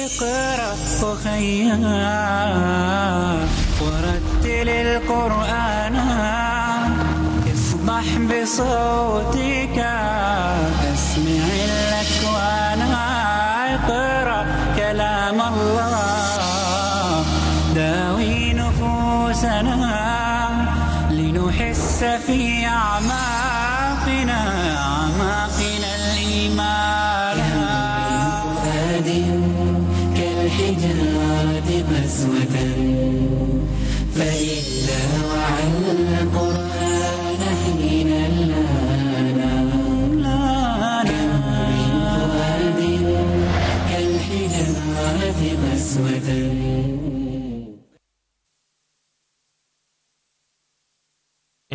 اقرأ أخيا ورتل القرآن. اصبح بصوتك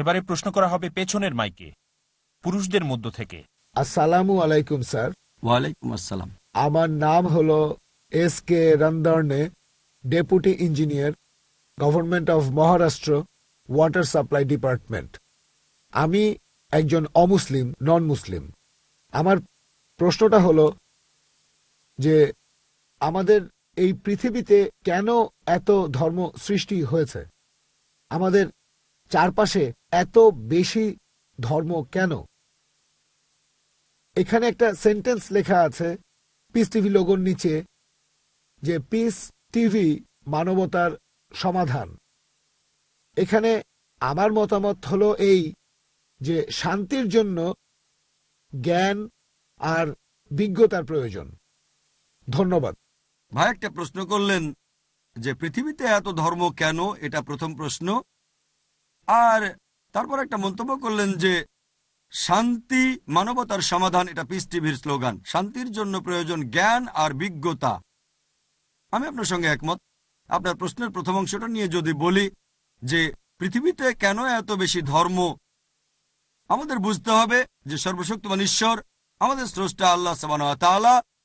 এবারে প্রশ্ন করা হবে পেছনের মাইকে পুরুষদের মধ্য থেকে। আসসালামু আলাইকুম স্যার। ওয়ালাইকুম আসসালাম। আমার নাম হলো S K রন্দর্নে deputy engineer government of Maharashtra water supply department. আমি একজন অমুসলিম নন মুসলিম আমার প্রশ্নটা হলো যে আমাদের এই পৃথিবীতে কেন এত ধর্ম সৃষ্টি হয়েছে? আমাদের চারপাশে এত বেশি ধর্ম কেন? এখানে একটা সেন্টেন্স লেখা আছে পিস টিভি লোগোর নিচে, যে পিস টিভি মানবতার সমাধান। এখানে আমার মতামত হলো এই, যে শান্তির জন্য জ্ঞান আর বিজ্ঞতার প্রয়োজন। ধন্যবাদ। ভাই, একটা প্রশ্ন করলেন, যে পৃথিবীতে এত ধর্ম কেন? এটা প্রথম প্রশ্ন। আর তারপর একটা মন্তব্য করলেন যে, শান্তি, মানবতার সমাধান, এটা পিস টিভির স্লোগান। শান্তির জন্য প্রয়োজন জ্ঞান আর বিজ্ঞতা। আমি আপনার সঙ্গে একমত। আপনার প্রশ্নের প্রথম অংশটা নিয়ে যদি বলি যে, পৃথিবীতে কেন এত বেশি ধর্ম? আমাদের বুঝতে হবে যে, সর্বশক্তিমান ঈশ্বর আমাদের স্রষ্টা আল্লাহ সাবান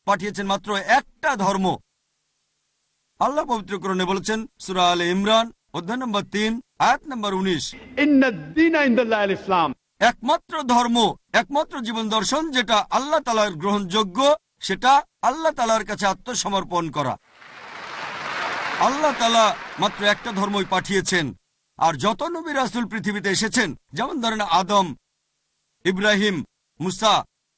পাঠিয়েছেন মাত্র একটা ধর্ম। আল্লাহ পবিত্রকরণে বলেছেন, সুরা আল ইমরান অধ্যায় নম্বর তিন আয়াত নম্বর উনিশ. একমাত্র ধর্ম একমাত্র জীবন দর্শন যেটা আল্লাহ তালার গ্রহণযোগ্য সেটা আল্লাহ তালার কাছে আত্মসমর্পণ করা। আল্লাহ তালা মাত্র একটা ধর্মই পাঠিয়েছেন আর যত নবী রাসুল পৃথিবীতে এসেছেন যেমন ধরেন আদম ইব্রাহিম মুসা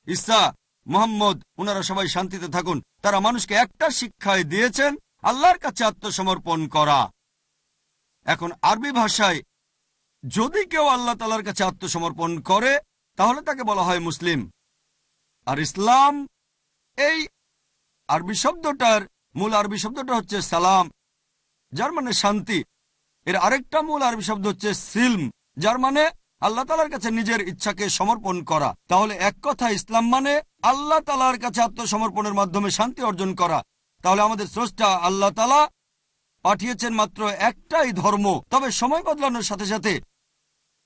ইসা মোহাম্মদ ওনারা সবাই শান্তিতে থাকুন তারা মানুষকে একটা শিক্ষায় দিয়েছেন আল্লাহর কাছে আত্মসমর্পণ করা। এখন আরবি ভাষায় যদি কেউ আল্লাহ তালার কাছে আত্মসমর্পণ করে, তাহলে তাকে বলা হয় মুসলিম। আর ইসলাম, এই আরবি শব্দটার মূল আরবি শব্দটা হচ্ছে সালাম, যার মানে শান্তি। এর আরেকটা মূল আরবি শব্দ হচ্ছে সিলম, যার মানে আল্লাহ তালার কাছে নিজের ইচ্ছাকে সমর্পণ করা। তাহলে এক কথা, ইসলাম মানে আল্লাহ তালার কাছে আত্মসমর্পণের মাধ্যমে শান্তি অর্জন করা। তাহলে আমাদের স্রষ্টা আল্লাহ তালা পাঠিয়েছেন মাত্র একটাই ধর্ম। তবে সময় বদলানোর সাথে সাথে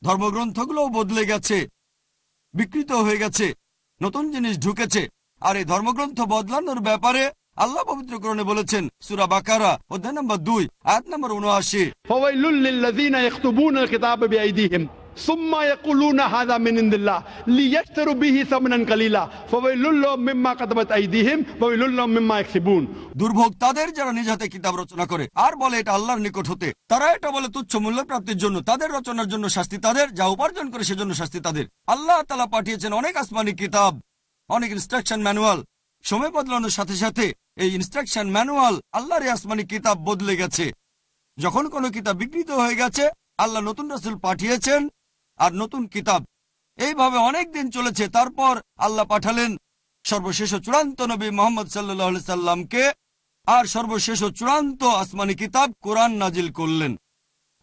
ধর্মগ্রন্থগুলোও বদলে গেছে, বিকৃত হয়ে গেছে, নতুন জিনিস ঢুকেছে। আর এই ধর্মগ্রন্থ বদলানোর ব্যাপারে আল্লাহ পবিত্র করণে বলেছেন, সুরা বাকারা, অধ্যায় নম্বর দুই, আয়াত নম্বর উনআশি। তাদের শাস্তি তাদের, যা উপার্জন করে সেজন্য শাস্তি তাদের। আল্লাহ তালা পাঠিয়েছেন অনেক আসমানি কিতাব, অনেক ইনস্ট্রাকশন ম্যানুয়াল সময় বদলানোর সাথে সাথে এই ইনস্ট্রাকশন ম্যানুয়াল আল্লাহর আসমানি কিতাব বদলে গেছে। যখন কোন কিতাব বিকৃত হয়ে গেছে, আল্লাহ নতুন রাসুল পাঠিয়েছেন আর নতুন কিতাব। এইভাবে অনেক দিন চলেছে, তারপর আল্লাহ পাঠালেন সর্বশেষ চূড়ান্ত নবী মোহাম্মদ সাল্লাহ সাল্লামকে, আর সর্বশেষ চূড়ান্ত আসমানি কিতাব কোরআন নাজিল করলেন।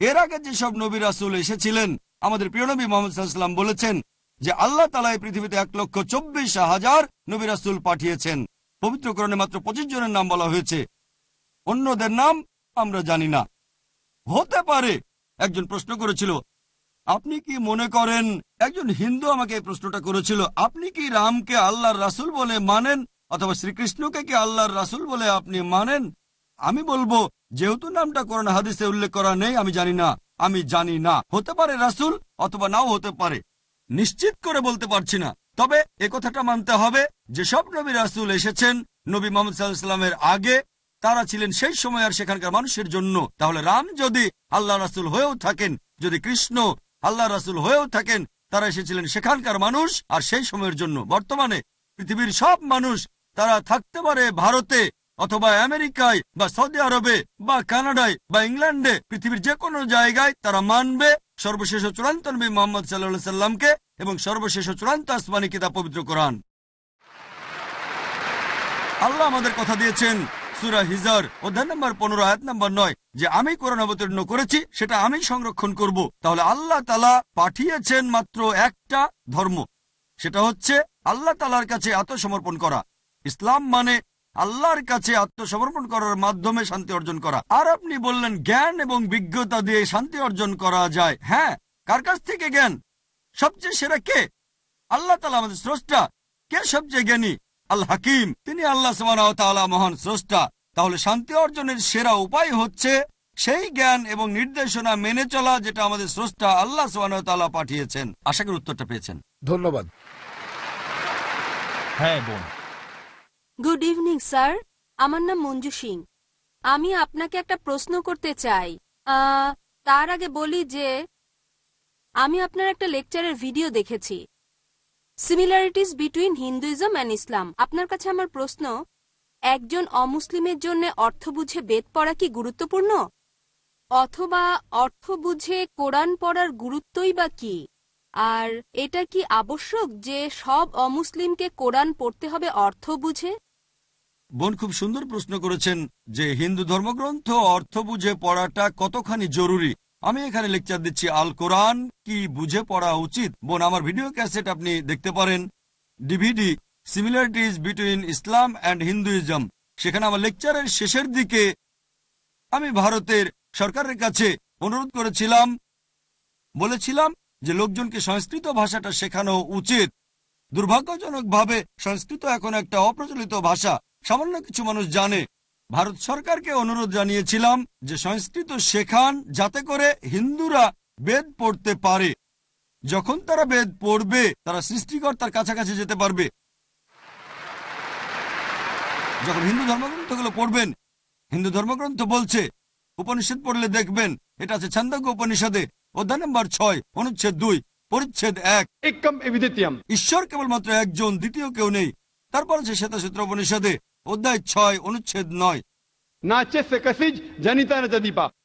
এর আগে যেসব নবী রাসুল এসেছিলেন, আমাদের প্রিয় নবী মোহাম্মদ বলেছেন যে আল্লাহ তালা এই পৃথিবীতে এক লক্ষ চব্বিশ হাজার নবী রাসুল পাঠিয়েছেন। পবিত্রকরণে মাত্র পঁচিশ জনের নাম বলা হয়েছে। অন্যদের নাম আমরা জানি না। হতে পারে, একজন প্রশ্ন করেছিল আপনি কি মনে করেন, একজন হিন্দু আমাকে এই প্রশ্নটা করেছিল, আপনি কি রামকে আল্লাহর রাসুল বলে মানেন, অথবা শ্রীকৃষ্ণকে কি আল্লাহর রাসুল বলে আপনি মানেন? আমি বলব, যেহেতু নামটা কোরআন হাদিসে উল্লেখ করা নেই, আমি জানি না, আমি জানি না। হতে পারে রাসুল, অথবা নাও হতে পারে। নিশ্চিত করে বলতে পারছি না। তবে কথাটা মানতে হবে যে সব নবী রাসুল এসেছেন, নবী মোহাম্মদ সাল্লাহামের আগে, তারা ছিলেন সেই সময় আর সেখানকার মানুষের জন্য। তাহলে রাম যদি আল্লাহ রাসুল হয়েও থাকেন, যদি কৃষ্ণ আল্লাহ রাসুল হয়েও থাকেন, তারা এসেছিলেন সেখানকার মানুষ, আর সেই সময়ের জন্য বর্তমানে পৃথিবীর সব মানুষ তারা থাকতে পারে ভারতে অথবা আমেরিকায় বা সৌদি আরবে বা কানাডায় বা ইংল্যান্ডে। পৃথিবীর যে কোনো জায়গায় তারা মানবে সর্বশেষ চূড়ান্ত নবী মোহাম্মদ সাল্লাহ সাল্লামকে এবং সর্বশেষ চূড়ান্ত আসমানি কিতাব পবিত্র কোরআন। আল্লাহ আমাদের কথা দিয়েছেন সুরা হিজার, অধ্যায় নম্বর পনেরো, আয়াত নম্বর নয়। যে আমি কোরআন অবতীর্ণ করেছি, সেটা আমি সংরক্ষণ করব। তাহলে আল্লাহ তালা পাঠিয়েছেন মাত্র একটা ধর্ম। সেটা হচ্ছে আল্লাহ তালার কাছে আত্মসমর্পণ করা। ইসলাম মানে আল্লাহর কাছে আত্মসমর্পণ করার মাধ্যমে শান্তি অর্জন করা। আর আপনি বললেন, জ্ঞান এবং বিজ্ঞতা দিয়ে শান্তি অর্জন করা যায়। হ্যাঁ কার কাছ থেকে জ্ঞান? সবচেয়ে সেরা কে? আল্লাহ তালা আমাদের স্রষ্টা। কে সবচেয়ে জ্ঞানী? আল হাকিম। তিনি আল্লাহ সুবাহ মহান স্রষ্টা। তাহলে শান্তি অর্জনের সেরা উপায় হচ্ছে সেই জ্ঞান এবং নির্দেশনা মেনে চলা যেটা আমাদের স্রষ্টা আল্লাহ সুবাহ পাঠিয়েছেন। আশা করি উত্তরটা পেয়েছেন। ধন্যবাদ। হ্যাঁ বোন। গুড ইভিনিং স্যার আমার নাম মঞ্জু সিং। আমি আপনাকে একটা প্রশ্ন করতে চাই। আহ, তার আগে বলি যে আমি আপনার একটা লেকচারের ভিডিও দেখেছি। Similarities between Hinduism and Islam আপনার কাছে আমার প্রশ্ন একজন অমুসলিমের জন্য অর্থ বুঝে বেদ পড়া কি গুরুত্বপূর্ণ? অথবা অর্থ বুঝে কোরআন পড়ার গুরুত্বই বা কি? আর এটা কি আবশ্যক যে সব অমুসলিমকে কোরআন পড়তে হবে অর্থ বুঝে? বোন, খুব সুন্দর প্রশ্ন করেছেন যে হিন্দু ধর্মগ্রন্থ অর্থ বুঝে পড়াটা কতখানি জরুরি? আমি এখানে লেকচার দিচ্ছি আল কোরআন, কি বুঝে পড়া উচিত? বোন, আমার ভিডিও ক্যাসেট আপনি দেখতে পারেন। DVD similarities between Islam and Hinduism সেখানে আমার লেকচারের শেষের দিকে আমি ভারতের সরকারের কাছে অনুরোধ করেছিলাম। বলেছিলাম যে লোকজনকে সংস্কৃত ভাষাটা শেখানো উচিত। দুর্ভাগ্যজনকভাবে সংস্কৃত এখন একটা অপ্রচলিত ভাষা। সামান্য কিছু মানুষ জানে। ভারত সরকারকে অনুরোধ জানিয়েছিলাম যে সংস্কৃত শেখান যাতে করে হিন্দুরা বেদ পড়তে পারে। যখন তারা বেদ পড়বে, তারা সৃষ্টিকর্তার কাছাকাছি যেতে পারবে। যখন হিন্দু ধর্মগ্রন্থগুলো পড়বেন হিন্দু ধর্মগ্রন্থ বলছে উপনিষদ পড়লে দেখবেন এটা আছে ছান্দজ্ঞ উপনিষদে অধ্যায় নম্বর ছয় অনুচ্ছেদ দুই পরিচ্ছেদ এক. ঈশ্বর কেবলমাত্র একজন দ্বিতীয় কেউ নেই তারপর আছে শ্বেতাসূত্র উপনিষদে অধ্যায় ছয় অনুচ্ছেদ নয়.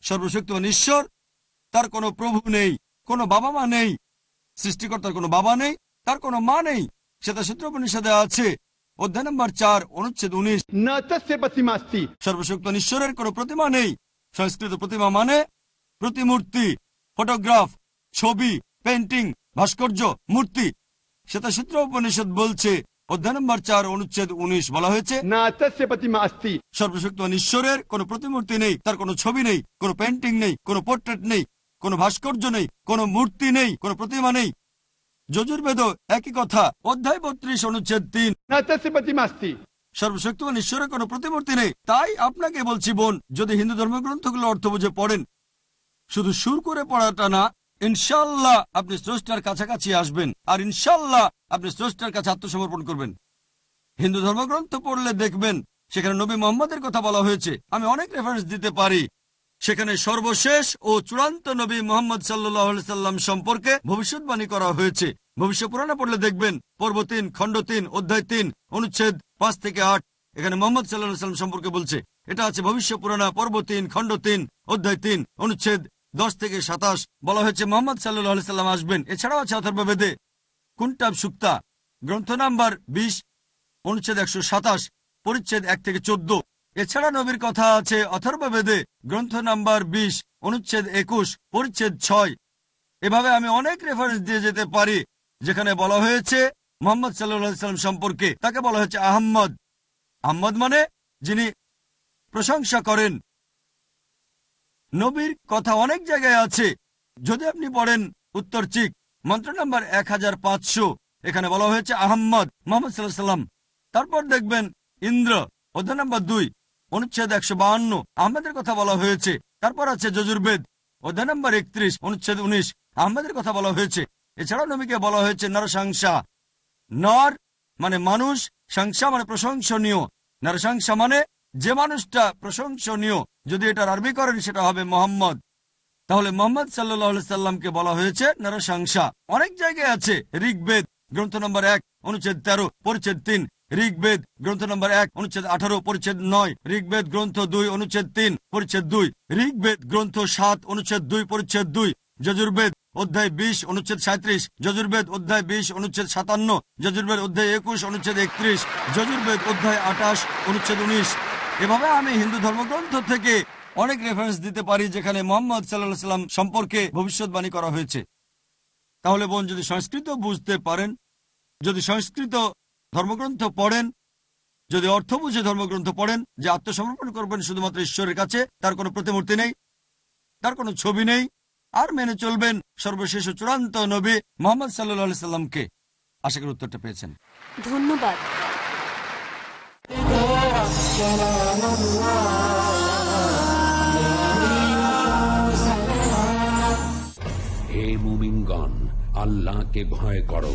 সর্বশক্তিমান ঈশ্বর তার কোনো প্রভু নেই কোনো বাবা মা নেই সৃষ্টিকর্তার কোনো বাবা নেই তার কোনো মা নেই শ্বেতাসূত্র উপনিষদে আছে অধ্যায় নম্বর চার অনুচ্ছেদ উনিশ. সর্বশক্তিমান ঈশ্বরের কোনো প্রতিমা নেই সংস্কৃত প্রতিমা মানে প্রতিমূর্তি ফটোগ্রাফ ছবি পেন্টিং ভাস্কর্য মূর্তি শ্বেতাসূত্র উপনিষদ বলছে অধ্যায় নম্বর চার অনুচ্ছেদ উনিশ বলা হয়েছে. সর্বশক্তিমান ঈশ্বরের কোনো প্রতিমূর্তি নেই তার কোনো ছবি নেই কোনো পেন্টিং নেই কোনো পোর্ট্রেট নেই কোনো ভাস্কর্য নেই কোনো মূর্তি নেই কোনো প্রতিমা নেই যজুর্বেদ একই কথা। অধ্যায় বত্রিশ অনুচ্ছেদ তিন. সর্বশক্তিমান ঈশ্বরের কোনো প্রতিমূর্তি নেই। তাই আপনাকে বলছি বোন যদি হিন্দু ধর্মগ্রন্থগুলো অর্থ বুঝে পড়েন শুধু সুর করে পড়াটা না ইনশাল্লাহ আপনি স্রষ্টার কাছাকাছি আসবেন। আর ইনশাল্লাহ আপনি স্রষ্টার কাছে আত্মসমর্পণ করবেন। হিন্দু ধর্মগ্রন্থ পড়লে দেখবেন সেখানে নবী মোহাম্মদের কথা বলা হয়েছে। আমি অনেক রেফারেন্স দিতে পারি। সেখানে সর্বশেষ ও চূড়ান্ত নবী মোহাম্মদ সাল্লাহ সাল্লাম সম্পর্কে ভবিষ্যৎবাণী করা হয়েছে। ভবিষ্য পুরাণে পড়লে দেখবেন, পর্ব তিন, খণ্ড তিন, অধ্যায় তিন, অনুচ্ছেদ পাঁচ থেকে আট, এখানে মোহাম্মদ সাল্লাহ সাল্লাম সম্পর্কে বলছে। এটা আছে ভবিষ্য পুরাণা পর্ব তিন, খণ্ড তিন, অধ্যায় তিন, অনুচ্ছেদ দশ থেকে সাতাশ। বলা হয়েছে মোহাম্মদ সাল্লাহ সাল্লাম আসবেন। এছাড়াও আছে অথর্ববেদে কুন্টাব সুক্তা, গ্রন্থ নাম্বার বিশ, অনুচ্ছেদ একশো সাতাশ, পরিচ্ছেদ এক থেকে চোদ্দ। এছাড়া নবীর কথা আছে, অথর্ববেদে গ্রন্থ নাম্বার বিশ, অনুচ্ছেদ একুশ, পরিচ্ছেদ ছয়। এভাবে আমি অনেক রেফারেন্স দিয়ে যেতে পারি, যেখানে বলা হয়েছে, মোহাম্মদ সাল্লাম সম্পর্কে। তাকে বলা হয়েছে আহম্মদ। আহম্মদ মানে যিনি প্রশংসা করেন। নবীর কথা অনেক জায়গায় আছে। যদি আপনি পড়েন উত্তর চিক, মন্ত্র নাম্বার এক হাজার পাঁচশো, এখানে বলা হয়েছে আহম্মদ, মোহাম্মদ সাল্লাহ সাল্লাম তারপর দেখবেন ইন্দ্র, অধ্যায় নাম্বার দুই। অনুচ্ছেদ একশো বাহান্ন। আহমেদের কথা বলা হয়েছে। তারপর আছে যজুর্বেদ। অধ্যায় নাম্বার একত্রিশ, অনুচ্ছেদ উনিশ। আহমেদের কথা বলা হয়েছে। এছাড়াও নবীকে বলা হয়েছে নরসংসা নর মানে মানুষ সংসা মানে প্রশংসনীয়। নরসংসা মানে যে মানুষটা প্রশংসনীয়, যদি এটার আরবি করেন সেটা হবে মোহাম্মদ। তাহলে মোহাম্মদ সাল্লাহ সাল্লামকে বলা হয়েছে নরসংসা অনেক জায়গায় আছে ঋগ্বেদ, গ্রন্থ নম্বর এক, অনুচ্ছেদ তেরো, পরিচ্ছেদ তিন। ঋগ্বেদ, গ্রন্থ নম্বর এক, অনুচ্ছেদ আঠারো, পরিচ্ছেদ নয়, ঋগ্বেদ, গ্রন্থ দুই, অনুচ্ছেদ তিন, পরিচ্ছেদ দুই, ঋগ্বেদ, গ্রন্থ সাত, অনুচ্ছেদ দুই, পরিচ্ছেদ দুই, যজুর্বেদ অধ্যায় বিশ, অনুচ্ছেদ সাঁত্রিশ যজুর্বেদ অধ্যায় বিশ, অনুচ্ছেদ সাতান্ন, যজুর্বেদ অধ্যায় একুশ, অনুচ্ছেদ একত্রিশ, যজুর্বেদ অধ্যায় আঠাশ, অনুচ্ছেদ উনিশ। এভাবে আমি হিন্দু ধর্মগ্রন্থ থেকে অনেক রেফারেন্স দিতে পারি যেখানে মোহাম্মদ সাল্লাহ সাল্লাম সম্পর্কে ভবিষ্যৎবাণী করা হয়েছে। তাহলে বোন, যদি সংস্কৃত বুঝতে পারেন, যদি সংস্কৃত ধর্মগ্রন্থ পড়েন যদি অর্থ বুঝে ধর্মগ্রন্থ পড়েন যে আত্মসমর্পণ করবেন শুধুমাত্র ঈশ্বরের কাছে তার কোনো প্রতিমূর্তি নেই তার কোনো ছবি নেই আর মেনে চলবেন সর্বশেষ চূড়ান্ত নবী মোহাম্মদ সাল্লাহ সাল্লামকে। আশা করি উত্তরটা পেয়েছেন। ধন্যবাদ। হে মুমিনগণ আল্লাহকে ভয় করো।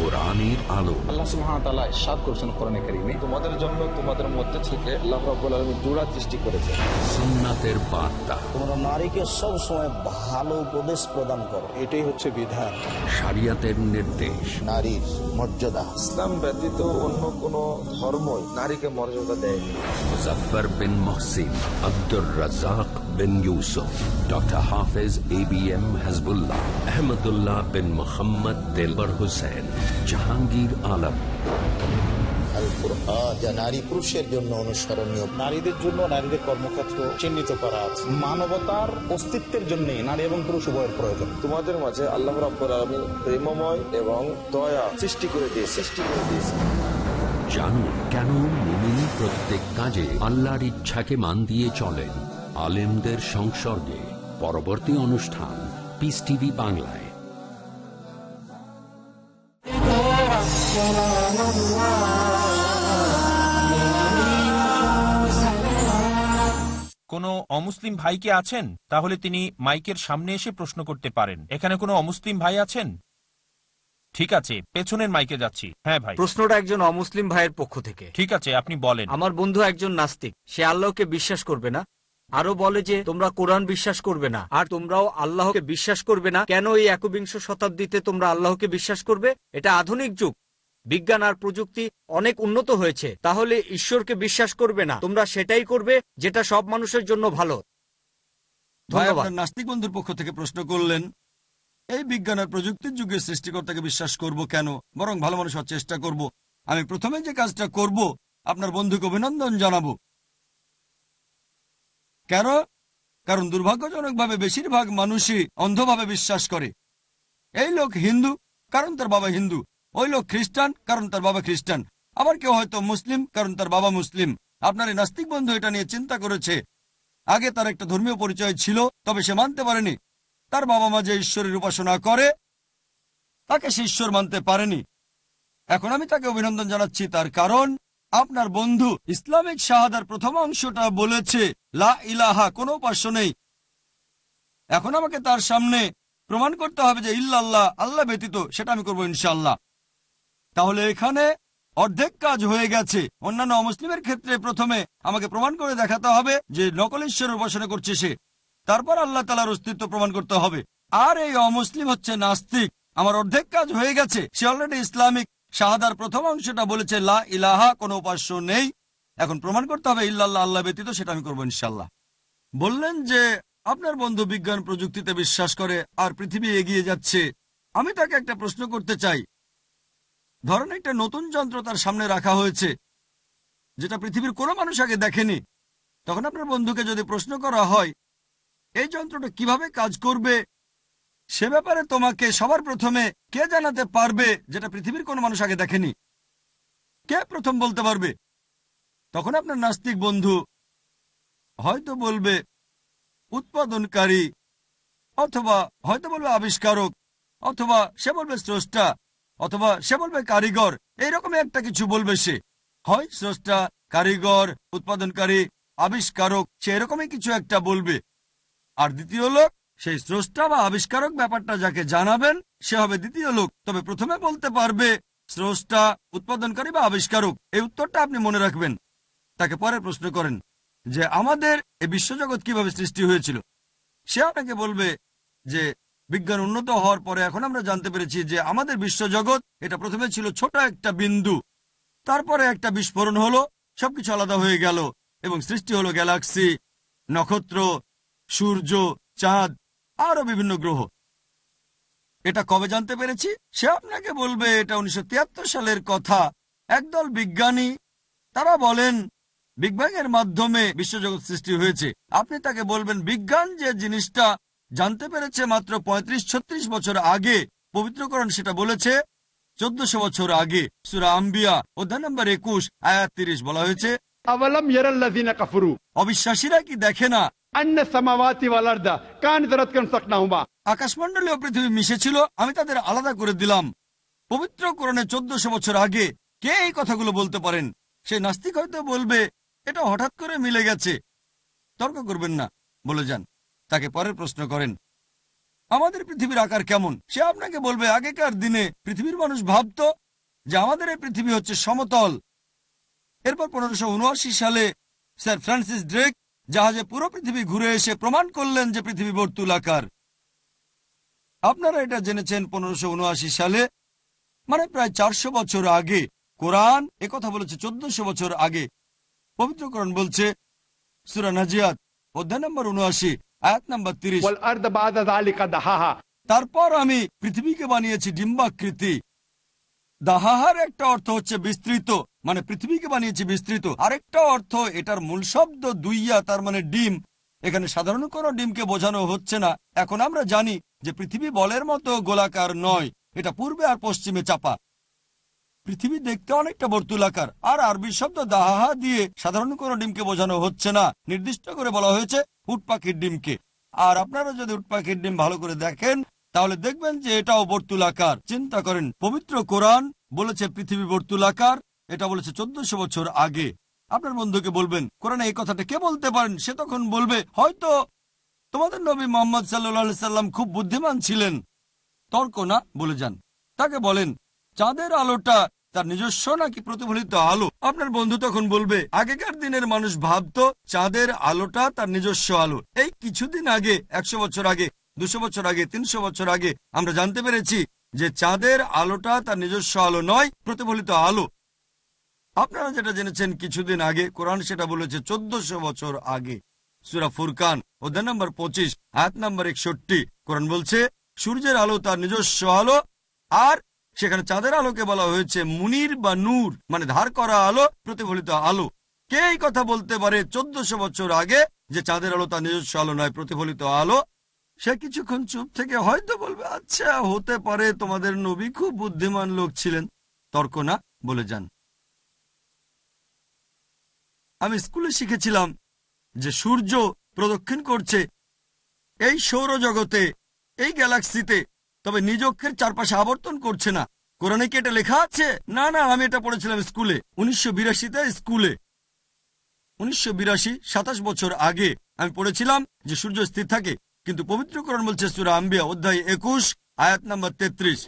কোরআনের আলো। আল্লাহ সুবহানাহু ইরশাদ করেছেন কোরআনে কারীমে। তোমাদের জন্য তোমাদের মধ্যে থেকে আল্লাহ রাব্বুল আলামিন জোড়া সৃষ্টি করেছেন। সুন্নাতের বার্তা। তোমরা নারীকে সব সময় ভালো উপদেশ প্রদান করো। এটাই হচ্ছে বিধান। শরিয়াতের নির্দেশ। নারীর মর্যাদা। ইসলাম ব্যতীত অন্য কোন ধর্মই নারীকে মর্যাদা দেয়নি। Mujaffar bin Mohsin Abdur Razzak bin Yusuf doctor Hafez A B M Hasbullah Ahmadullah bin Mohammad Delwar Hussain Jahangir Alam আল কুরআন যা নারী পুরুষের জন্য অনুসরণীয়। নারীদের জন্য নারীদের কর্মক্ষেত্র চিহ্নিত করা আছে। মানবতার অস্তিত্বের জন্য নারী এবং পুরুষ উভয়ের প্রয়োজন। তোমাদের মাঝে আল্লাহ রাব্বুল আলামিন প্রেমময় এবং দয়া সৃষ্টি করে দিয়ে সৃষ্টি করে দিয়েছে। জানুন কেন মুমিন প্রত্যেক কাজে আল্লাহর ইচ্ছাকে মান দিয়ে চলেন। আলেমদের সংসর্গে পরবর্তী অনুষ্ঠান পিস টিভি বাংলায়। কোনো অমুসলিম ভাই কি আছেন? তাহলে তিনি মাইকের সামনে এসে প্রশ্ন করতে পারেন। এখানে কোনো অমুসলিম ভাই আছেন? ঠিক আছে পেছনের মাইকে যাচ্ছি। হ্যাঁ ভাই। প্রশ্নটা একজন অমুসলিম ভাইয়ের পক্ষ থেকে। ঠিক আছে আপনি বলেন। আমার বন্ধু একজন নাস্তিক। সে আল্লাহকে বিশ্বাস করবে না আরও বলে যে তোমরা কোরআন বিশ্বাস করবে না। আর তোমরাও আল্লাহকে বিশ্বাস করবে না। কেন এই একবিংশ শতাব্দীতে তোমরা আল্লাহকে বিশ্বাস করবে? এটা আধুনিক যুগ। বিজ্ঞান আর প্রযুক্তি অনেক উন্নত হয়েছে। তাহলে ঈশ্বরকে বিশ্বাস করবে না। তোমরা সেটাই করবে যেটা সব মানুষের জন্য ভালো। ধন্যবাদ। নাস্তিক বন্ধুর পক্ষ থেকে প্রশ্ন করলেন এই বিজ্ঞান আর প্রযুক্তির যুগে সৃষ্টিকর্তাকে বিশ্বাস করব কেন? বরং ভালো মানুষ হওয়ার চেষ্টা করব। আমি প্রথমে যে কাজটা করব আপনার বন্ধুকে অভিনন্দন জানাব। কেন? কারণ দুর্ভাগ্যজনকভাবে বেশিরভাগ মানুষই অন্ধভাবে বিশ্বাস করে। এই লোক হিন্দু, কারণ তার বাবা হিন্দু। ওই লোক খ্রিস্টান, কারণ তার বাবা খ্রিস্টান। আবার কেউ হয়তো মুসলিম, কারণ তার বাবা মুসলিম। আপনার এই নাস্তিক বন্ধু এটা নিয়ে চিন্তা করেছে। আগে তার একটা ধর্মীয় পরিচয় ছিল, তবে সে মানতে পারেনি। তার বাবা মা যে ঈশ্বরের উপাসনা করে, তাকে সে ঈশ্বর মানতে পারেনি। এখন আমি তাকে অভিনন্দন জানাচ্ছি। তার কারণ আপনার বন্ধু ইসলামিক শাহাদার প্রথম অংশটা বলেছে, লা ইলাহা কোনো উপাস্য নেই। এখন আমাকে তার সামনে প্রমাণ করতে হবে যে ইল্লাল্লাহ, আল্লাহ ব্যতীত সেটা আমি করব ইনশাল্লাহ তাহলে এখানে অর্ধেক কাজ হয়ে গেছে। অন্যান্য অমুসলিমের ক্ষেত্রে প্রথমে আমাকে প্রমাণ করে দেখাতে হবে যে নকল ঈশ্বরের উপাসনা করছে সে। তারপর আল্লাহ তালার অস্তিত্ব প্রমাণ করতে হবে। আর এই অমুসলিম হচ্ছে নাস্তিক। আমার অর্ধেক কাজ হয়ে গেছে। সে অলরেডি ইসলামিক। শাহাদার প্রথম অংশটা বলেছে, লা ইলাহা, কোনো উপাস্য নেই। এখন প্রমাণ করতে হবে, ইল্লাল্লাহ, আল্লাহ ব্যতীত সেটা আমি করব ইনশাল্লাহ বললেন যে, আপনার বন্ধু বিজ্ঞান প্রযুক্তিতে বিশ্বাস করে আর পৃথিবী এগিয়ে যাচ্ছে। আমি তাকে একটা প্রশ্ন করতে চাই। ধরেন একটা নতুন যন্ত্র তার সামনে রাখা হয়েছে, যেটা পৃথিবীর কোনো মানুষ আগে দেখেনি। তখন আপনার বন্ধুকে যদি প্রশ্ন করা হয়, এই যন্ত্রটা কীভাবে কাজ করবে? সে ব্যাপারে তোমাকে সবার প্রথমে কে জানাতে পারবে যেটা পৃথিবীর কোনো মানুষ আগে দেখেনি? কে প্রথম বলতে পারবে? তখন আপনার নাস্তিক বন্ধু হয়তো বলবে উৎপাদনকারী, অথবা হয়তো বলবে আবিষ্কারক, অথবা সে বলবে স্রষ্টা, অথবা সে বলবে কারিগর এইরকম একটা কিছু বলবে সে। হয় স্রষ্টা, কারিগর, উৎপাদনকারী, আবিষ্কারক, সে এরকমই কিছু একটা বলবে। আর দ্বিতীয় লোক সেই স্রষ্টা বা আবিষ্কারক ব্যাপারটা যাকে জানাবেন, সে হবে দ্বিতীয় লোক। তবে প্রথমে বলতে পারবে, স্রষ্টা, উৎপাদনকারী বা আবিষ্কারক। এই উত্তরটা আপনি মনে রাখবেন। তাকে পরে প্রশ্ন করেন যে, আমাদের এই বিশ্বজগৎ কীভাবে সৃষ্টি হয়েছিল? সে আপনাকে বলবে যে, বিজ্ঞান উন্নত হওয়ার পরে এখন আমরা জানতে পেরেছি যে, আমাদের বিশ্বজগৎ, এটা প্রথমে ছিল ছোট একটা বিন্দু। তারপরে একটা বিস্ফোরণ হলো, সবকিছু আলাদা হয়ে গেল এবং সৃষ্টি হলো গ্যালাক্সি, নক্ষত্র, সূর্য, চাঁদ আরও বিভিন্ন গ্রহ। এটা কবে জানতে পেরেছি? সে আপনাকে বলবে এটা উনিশশো সালের কথা। একদল বিজ্ঞানী তারা বলেন বিগ ব্যাং এর মাধ্যমে বিশ্বজগৎ সৃষ্টি হয়েছে। আপনি তাকে বলবেন বিজ্ঞান যে জিনিসটা জানতে পেরেছে মাত্র ৩৫ ছত্রিশ বছর আগে পবিত্রকরণ সেটা বলেছে চোদ্দশো বছর আগে। সুরা আম্বিয়া অধ্যায় নম্বর একুশ আয়াত তিরিশ বলা হয়েছে। অবিশ্বাসীরা কি দেখে না আকাশমন্ডলী ও পৃথিবী মিশেছিল আমি তাদের আলাদা করে দিলাম পবিত্র কোরণে চোদ্দশো বছর আগে কে এই কথাগুলো বলতে পারেন? সে নাস্তিক হয়তো বলবে, এটা হঠাৎ করে মিলে গেছে। তর্ক করবেন না, বলে যান। তাকে পরের প্রশ্ন করেন, আমাদের পৃথিবীর আকার কেমন? সে আপনাকে বলবে, আগেকার দিনে পৃথিবীর মানুষ ভাবত যে আমাদের এই পৃথিবী হচ্ছে সমতল। এরপর পনেরোশো সালে স্যার ফ্রান্সিস ড্রেক জাহাজে পুরো পৃথিবী ঘুরে এসে প্রমাণ করলেন যে পৃথিবী বর্তুলাকার আপনারা এটা জেনেছেন পনেরোশো সালে মানে প্রায় চারশো বছর আগে। কোরআন কথা বলেছে চোদ্দশো বছর আগে। পবিত্রকরণ বলছে সুরানাজিয়াত অধ্যায় নম্বর উনআশি আয়াত নম্বর তিরিশ। তারপর আমি পৃথিবীকে বানিয়েছি ডিম্বাকৃতি। দাহাহার একটা অর্থ হচ্ছে বিস্তৃত মানে পৃথিবীকে বানিয়েছি বিস্তৃত। আরেকটা অর্থ, এটার মূল শব্দ দুইয়া, তার মানে ডিম। এখানে সাধারণ কোনো ডিমকে বোঝানো হচ্ছে না। এখন আমরা জানি যে পৃথিবী বলের মতো গোলাকার নয়। এটা পূর্বে আর পশ্চিমে চাপা। পৃথিবী দেখতে অনেকটা বর্তুলাকার। আর আরবি শব্দ দাহাহা দিয়ে সাধারণ কোনো ডিমকে বোঝানো হচ্ছে না। নির্দিষ্ট করে বলা হয়েছে উট পাখির ডিমকে। আর আপনারা যদি উট পাখির ডিম ভালো করে দেখেন তাহলে দেখবেন যে এটাও বর্তুলাকার। চিন্তা করেন, পবিত্র কোরআন বলেছে পৃথিবী বর্তুলাকার, এটা বলেছে চোদ্দশো বছর আগে। আপনার বন্ধুকে বলবেন, কোরআনে এই কথাটা কে বলতে পারেন? সে তখন বলবে, হয়তো তোমাদের নবী মোহাম্মদ সাল্লাহ সাল্লাম খুব বুদ্ধিমান ছিলেন। তর্ক না, বলে যান। তাকে বলেন, চাঁদের আলোটা তার নিজস্ব নাকি প্রতিফলিত আলো? আপনার বন্ধু তখন বলবে, আগেকার দিনের মানুষ ভাবত চাঁদের আলোটা তার নিজস্ব আলো। এই কিছুদিন আগে, একশো বছর আগে দুশো বছর আগে, তিনশো বছর আগে আমরা জানতে পেরেছি যে চাঁদের আলোটা তার নিজস্ব আলো নয়, প্রতিফলিত আলো। আপনারা যেটা জেনেছেন কিছুদিন আগে, কোরআন সেটা বলেছে চোদ্দশো বছর আগে। সুরা ফুরকান, অধ্যায় নম্বর পঁচিশ, আয়াত নম্বর একষট্টি, কোরআন বলছে, সূর্যের আলো তার নিজস্ব আলো, আর সেখানে চাঁদের আলোকে বলা হয়েছে মুনির বা নূর মানে ধার করা আলো, প্রতিফলিত আলো। কে এই কথা বলতে পারে? চোদ্দশো বছর আগে, যে চাঁদের আলো তার নিজস্ব আলো নয়, প্রতিফলিত আলো। সে কিছুক্ষণ চুপ থেকে হয়তো বলবে আচ্ছা হতে পারে তোমাদের নবী খুব বুদ্ধিমান লোক ছিলেন। তর্ক না, বলে যান। আমি স্কুলে শিখেছিলাম যে সূর্য প্রদক্ষিণ করছে এই সৌরজগতে, এই গ্যালাক্সিতে, তবে নিজ অক্ষের চারপাশে আবর্তন করছে না। কোরআনে কি এটা লেখা আছে? না না, আমি এটা পড়েছিলাম স্কুলে, উনিশশো বিরাশিতে স্কুলে। উনিশশো বিরাশি, সাতাশ বছর আগে আমি পড়েছিলাম যে সূর্য স্থির থাকে। কিন্তু পবিত্রকরণ বলছে সুরা আম্বিয়া অধ্যায় একুশ আয়াত নম্বর তেত্রিশ।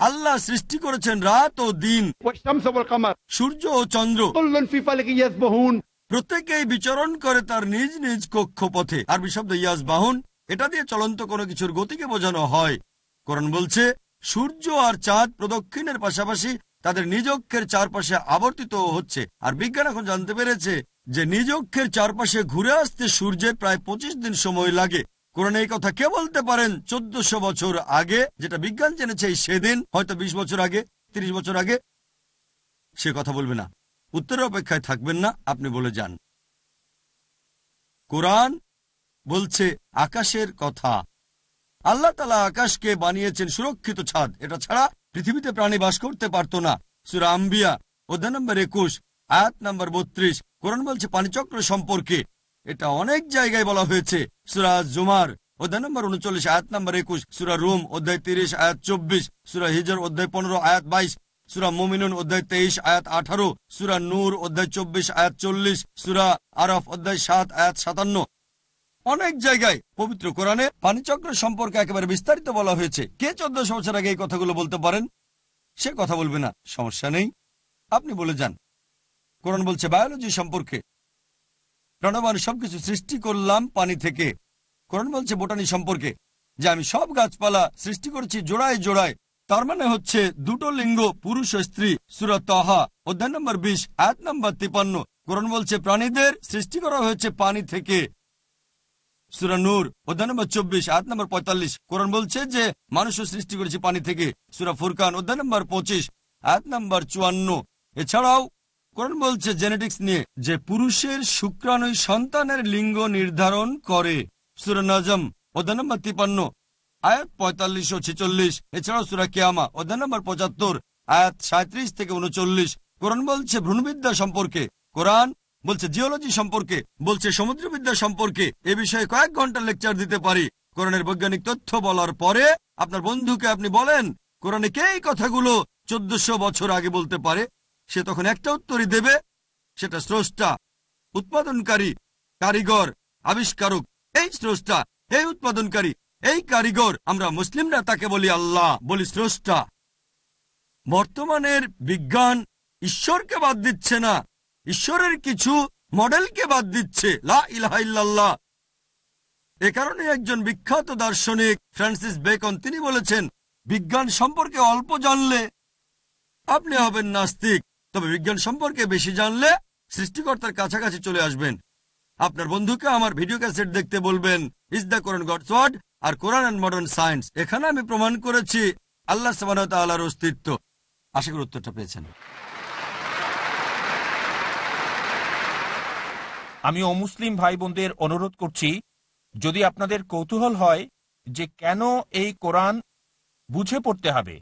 আল্লাহ সৃষ্টি করেছেন রাত ও দিন। সূর্য ও চন্দ্র। প্রত্যেকেই বিচরণ করে তার নিজ নিজ কক্ষ পথে আর বিশব্দ ইয়াস বাহন এটা দিয়ে চলন্ত কোন কিছুর গতিকে বোঝানো হয়। করণ বলছে সূর্য আর চাঁদ প্রদক্ষিণের পাশাপাশি তাদের নিজক্ষের চারপাশে আবর্তিত হচ্ছে। আর বিজ্ঞান এখন জানতে পেরেছে যে নিজ অক্ষের চারপাশে ঘুরে আসতে সূর্যের প্রায় পঁচিশ দিন সময় লাগে। কোরআন এই কথা কে বলতে পারেন? চোদ্দশো বছর আগে, যেটা বিজ্ঞান জেনেছে সেদিন, হয়তো ২০ বছর আগে ৩০ বছর আগে, সে কথা বলবে না। উত্তরের অপেক্ষায় থাকবেন না, আপনি বলে যান। কোরআন বলছে আকাশের কথা। আল্লাহ তালা আকাশকে বানিয়েছেন সুরক্ষিত ছাদ। এটা ছাড়া পৃথিবীতে প্রাণী বাস করতে পারত না। সুরা আম্বিয়া, অধ্যায় নম্বর একুশ, আয়াত নম্বর বত্রিশ কোরআন বলছে পানিচক্র সম্পর্কে। এটা অনেক জায়গায় বলা হয়েছে। সুরা জুমার অধ্যায় নম্বর উনচল্লিশ, আয়াত নম্বর একুশ, সুরা রুম অধ্যায় তিরিশ, আয়াত চব্বিশ, সুরা হিজর অধ্যায় পনেরো, আয়াত বাইশ, সুরা মোমিনুন অধ্যায় তেইশ, আয়াত আঠারো, সুরা নূর অধ্যায় চব্বিশ, আয়াত চল্লিশ, সুরা আরফ অধ্যায় সাত, আয়াত সাতান্ন। অনেক জায়গায় পবিত্র কোরআনে পানিচক্র সম্পর্কে একেবারে বিস্তারিত বলা হয়েছে। কে চোদ্দশো বছর আগে এই কথাগুলো বলতে পারেন? সে কথা বলবে না, সমস্যা নেই। আপনি বলে যান। কোরআন বলছে, বায়োলজি সম্পর্কে প্রাণবান সবকিছু সৃষ্টি করলাম পানি থেকে। কোরআন বলছে, বোটানি সম্পর্কে, যে আমি সব গাছপালা সৃষ্টি করেছি জোড়ায় জোড়ায়। তার মানে হচ্ছে দুটো লিঙ্গ, পুরুষ ও স্ত্রী। সুরত তহা, অধ্যায় নম্বর বিশ, আয়াত নম্বর তিপান্ন। কোরআন বলছে, প্রাণীদের সৃষ্টি করা হয়েছে পানি থেকে। সুরা নূর, অধ্যায় নম্বর চব্বিশ আট নম্বর পঁয়তাল্লিশ। কোরআন বলছে যে, মানুষও সৃষ্টি করেছে পানি থেকে। সুরা ফুরকান, অধ্যায় নম্বর পঁচিশ, আয়াত নম্বর চুয়ান্ন। এছাড়াও কোরআন বলছে জেনেটিক্স নিয়ে, যে পুরুষের শুক্রাণুই সন্তানের লিঙ্গ নির্ধারণ করে। সুরা নজম, অধ্যায় নম্বর তিপান্ন আয়াত পঁয়তাল্লিশ ও ছেচল্লিশ। এছাড়াও সুরা কিয়ামা, অধ্যায় নম্বর পঁচাত্তর, আয়াত সাঁত্রিশ থেকে উনচল্লিশ। কোরআন বলছে, ভ্রূণবিদ্যা সম্পর্কে। কোরআন বলছে, জিওলজি সম্পর্কে। বলছে, সমুদ্রবিদ্যা সম্পর্কে। এ বিষয়ে কয়েক ঘণ্টা লেকচার দিতে পারি। কোরআনের বৈজ্ঞানিক তথ্য বলার পরে আপনার বন্ধুকে আপনি বলেন, কোরআনে কে এই কথাগুলো চোদ্দশো বছর আগে বলতে পারে? সে তখন একটা উত্তরই দেবে, সেটা স্রষ্টা, উৎপাদনকারী, কারিগর, আবিষ্কারক। এই স্রষ্টা, এই উৎপাদনকারী, এই কারিগর, আমরা মুসলিমরা তাকে বলি আল্লাহ, বলি স্রষ্টা। বর্তমানের বিজ্ঞান ঈশ্বরকে বাদ দিচ্ছে না, ঈশ্বরের কিছু মডেলকে বাদ দিচ্ছে। লা এ কারণে একজন বিখ্যাত দার্শনিক ফ্রান্সিস বেকন, তিনি বলেছেন, বিজ্ঞান সম্পর্কে অল্প জানলে আপনি হবেন নাস্তিক। তবে বিজ্ঞান সম্পর্কে বেশি জানলে সৃষ্টিকর্তার কাছাকাছি চলে আসবেন। আপনার বন্ধুকে আমার ভিডিও ক্যাসেট দেখতে বলবেন is the Quran God's word R Quran and modern science এখানে আমি প্রমাণ করেছি আল্লাহ সাবান তাল্লাহর অস্তিত্ব। আশা করি উত্তরটা পেয়েছেন। আমি অমুসলিম ভাই বোনদের অনুরোধ করছি, যদি আপনাদের কৌতূহল হয় যে কেন এই কোরআন বুঝে পড়তে হবে।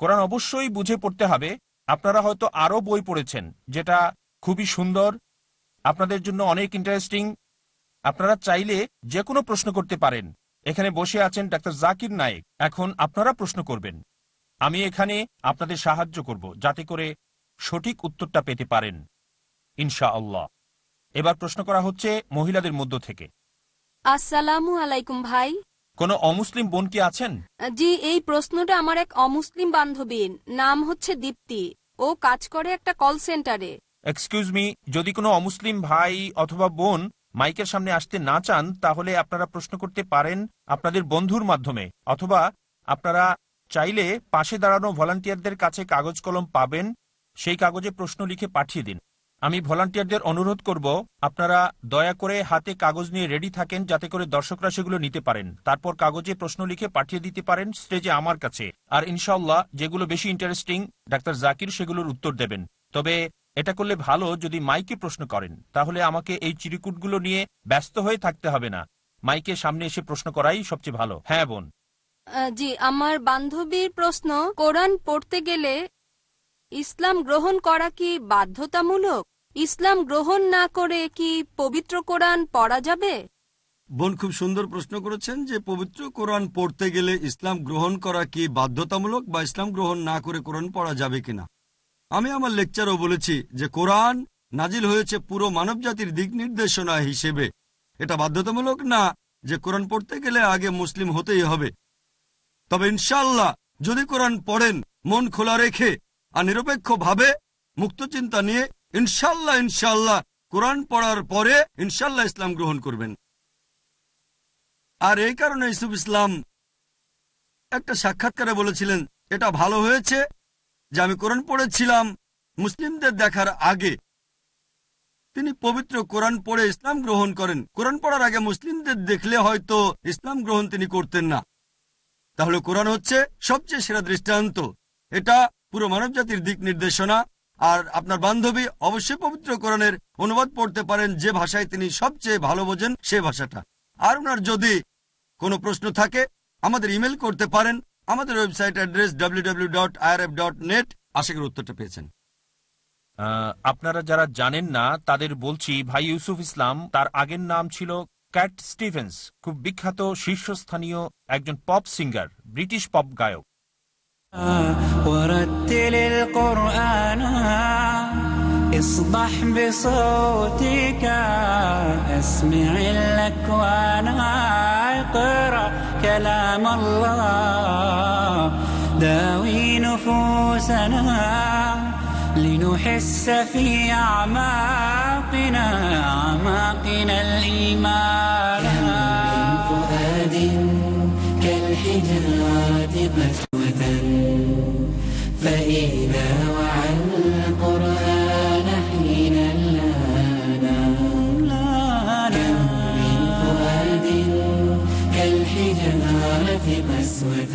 কোরআন অবশ্যই বুঝে পড়তে হবে আপনারা হয়তো আরও বই পড়েছেন, যেটা খুবই সুন্দর, আপনাদের জন্য অনেক ইন্টারেস্টিং আপনারা চাইলে যে কোনো প্রশ্ন করতে পারেন। এখানে বসে আছেন ডাক্তার জাকির নায়েক। এখন আপনারা প্রশ্ন করবেন। আমি এখানে আপনাদের সাহায্য করব, যাতে করে সঠিক উত্তরটা পেতে পারেন ইনশা আল্লাহ এবার প্রশ্ন করা হচ্ছে মহিলাদের মধ্য থেকে। আসসালামু আলাইকুম ভাই। কোনো অমুসলিম বোন কি আছেন? জি এই প্রশ্নটা আমার এক অমুসলিম বান্ধবীর। নাম হচ্ছে দীপ্তি। ও কাজ করে একটা কল সেন্টারে এক্সকিউজ মি যদি কোনো অমুসলিম ভাই অথবা বোন মাইকের সামনে আসতে না চান তাহলে আপনারা প্রশ্ন করতে পারেন আপনাদের বন্ধুর মাধ্যমে অথবা আপনারা চাইলে পাশে দাঁড়ানো ভলান্টিয়ারদের কাছে কাগজ কলম পাবেন সেই কাগজে প্রশ্ন লিখে পাঠিয়ে দিন। আমি ভলান্টিয়ারদের অনুরোধ করব, আপনারা দয়া করে হাতে কাগজ নিয়ে রেডি থাকেন যাতে করে দর্শকরা সেগুলো নিতে পারেন। তারপর কাগজে প্রশ্ন লিখে পাঠিয়ে দিতে পারেন স্টেজে আমার কাছে। আর ইনশাল্লাহ যেগুলো বেশি ইন্টারেস্টিং, ডাক্তার জাকির সেগুলোর উত্তর দেবেন। তবে এটা করলে ভালো যদি মাইকে প্রশ্ন করেন। তাহলে আমাকে এই চিরিকুটগুলো নিয়ে ব্যস্ত হয়ে থাকতে হবে না। মাইকে সামনে এসে প্রশ্ন করাই সবচেয়ে ভালো। হ্যাঁ বোন। জি, আমার বান্ধবীর প্রশ্ন, কোরআন পড়তে গেলে ইসলাম গ্রহণ করা কি বাধ্যতামূলক? ইসলাম গ্রহণ না করে কি পবিত্র কোরআন পড়া যাবে? বোন, খুব সুন্দর প্রশ্ন করেছেন যে পবিত্র কোরআন পড়তে গেলে ইসলাম গ্রহণ করা কি বাধ্যতামূলক বা ইসলাম গ্রহণ না করে কোরআন পড়া যাবে কিনা? আমি আমার লেকচারও বলেছি যে কোরআন নাজিল হয়েছে পুরো মানবজাতির দিক নির্দেশনা হিসেবে। এটা বাধ্যতামূলক না যে কোরআন পড়তে গেলে আগে মুসলিম হতেই হবে? তবে ইনশাল্লাহ যদি কোরআন পড়েন, মন খোলা রেখে আর নিরপেক্ষভাবে মুক্ত চিন্তা নিয়ে ইনশাল্লাহ ইনশাল্লাহ। কোরআন পড়ার পরে ইনশাল্লাহ ইসলাম গ্রহণ করবেন। আর এই কারণে ইসুফ ইসলাম একটা সাক্ষাৎকারে বলেছিলেন, এটা ভালো হয়েছে যে আমি কোরআন পড়েছিলাম মুসলিমদের দেখার আগে। তিনি পবিত্র কোরআন পড়ে ইসলাম গ্রহণ করেন। কোরআন পড়ার আগে মুসলিমদের দেখলে হয়তো ইসলাম গ্রহণ তিনি করতেন না। তাহলে কোরআন হচ্ছে সবচেয়ে সেরা দৃষ্টান্ত। এটা পুরো মানবজাতির দিক নির্দেশনা। আর আপনার বান্ধবী অবশ্যই পবিত্র কোরআনের অনুবাদ পড়তে পারেন যে ভাষায় তিনি সবচেয়ে ভালো বোঝেন সে ভাষাটা। আর ওনার যদি কোনো প্রশ্ন থাকে, আমাদের ইমেল করতে পারেন। আমাদের ওয়েবসাইট অ্যাড্রেস www.irf.net আশা করি উত্তরটা পেয়েছেন। আপনারা যারা জানেন না, তাদের বলছি, ভাই ইউসুফ ইসলাম, তার আগের নাম ছিল ক্যাট স্টিভেন্স খুব বিখ্যাত শীর্ষস্থানীয় একজন পপ সিঙ্গার, ব্রিটিশ পপ গায়ক। ورتل القرآن اصبح بصوتك اسمع الأكوان اقرأ كلام الله. داوي نفوسنا لنحس في أعماقنا أعماقنا الإيمان. من فؤاد كالحجارة فإذا وعى القرآن حين لانا كم من فؤاد كالحجارة قسوة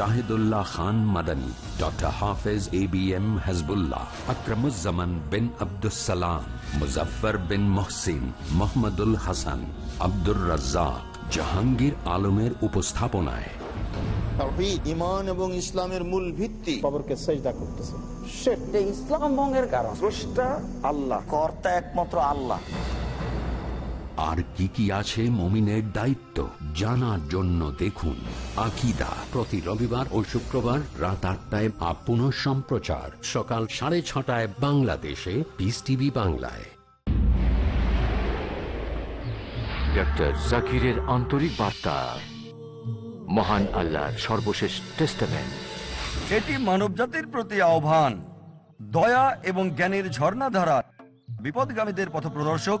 Shahidullah Khan Madani doctor Hafez A B M Hasbullah Akramuzzaman bin Abdussalam Mujaffar bin Mohsin Mohammadul Hasan Abdur Razzak Jahangir আলমের উপস্থাপনায়। এবং ইসলামের মূল ভিত্তি। খবরকে সেজদা করতেছে। সেটা ইসলাম ভঙ্গের কারণ। আল্লাহ কর্তা একমাত্র আল্লাহ। আর কি কি আছে মমিনের দায়িত্ব জানার জন্য দেখুন। আকিদা প্রতি রবিবার ও শুক্রবার রাত আটটায় আপন সম্প্রচার। সকাল সাড়ে ছটায় বাংলাদেশে পিস টিভি বাংলায়। ডক্টর জাকিরের আন্তরিক বার্তা। মহান আল্লাহর সর্বশেষ টেস্টামেন্ট এটি মানবজাতির প্রতি আহ্বান। দয়া এবং জ্ঞানের ঝর্ণাধারা বিপদগামীদের পথপ্রদর্শক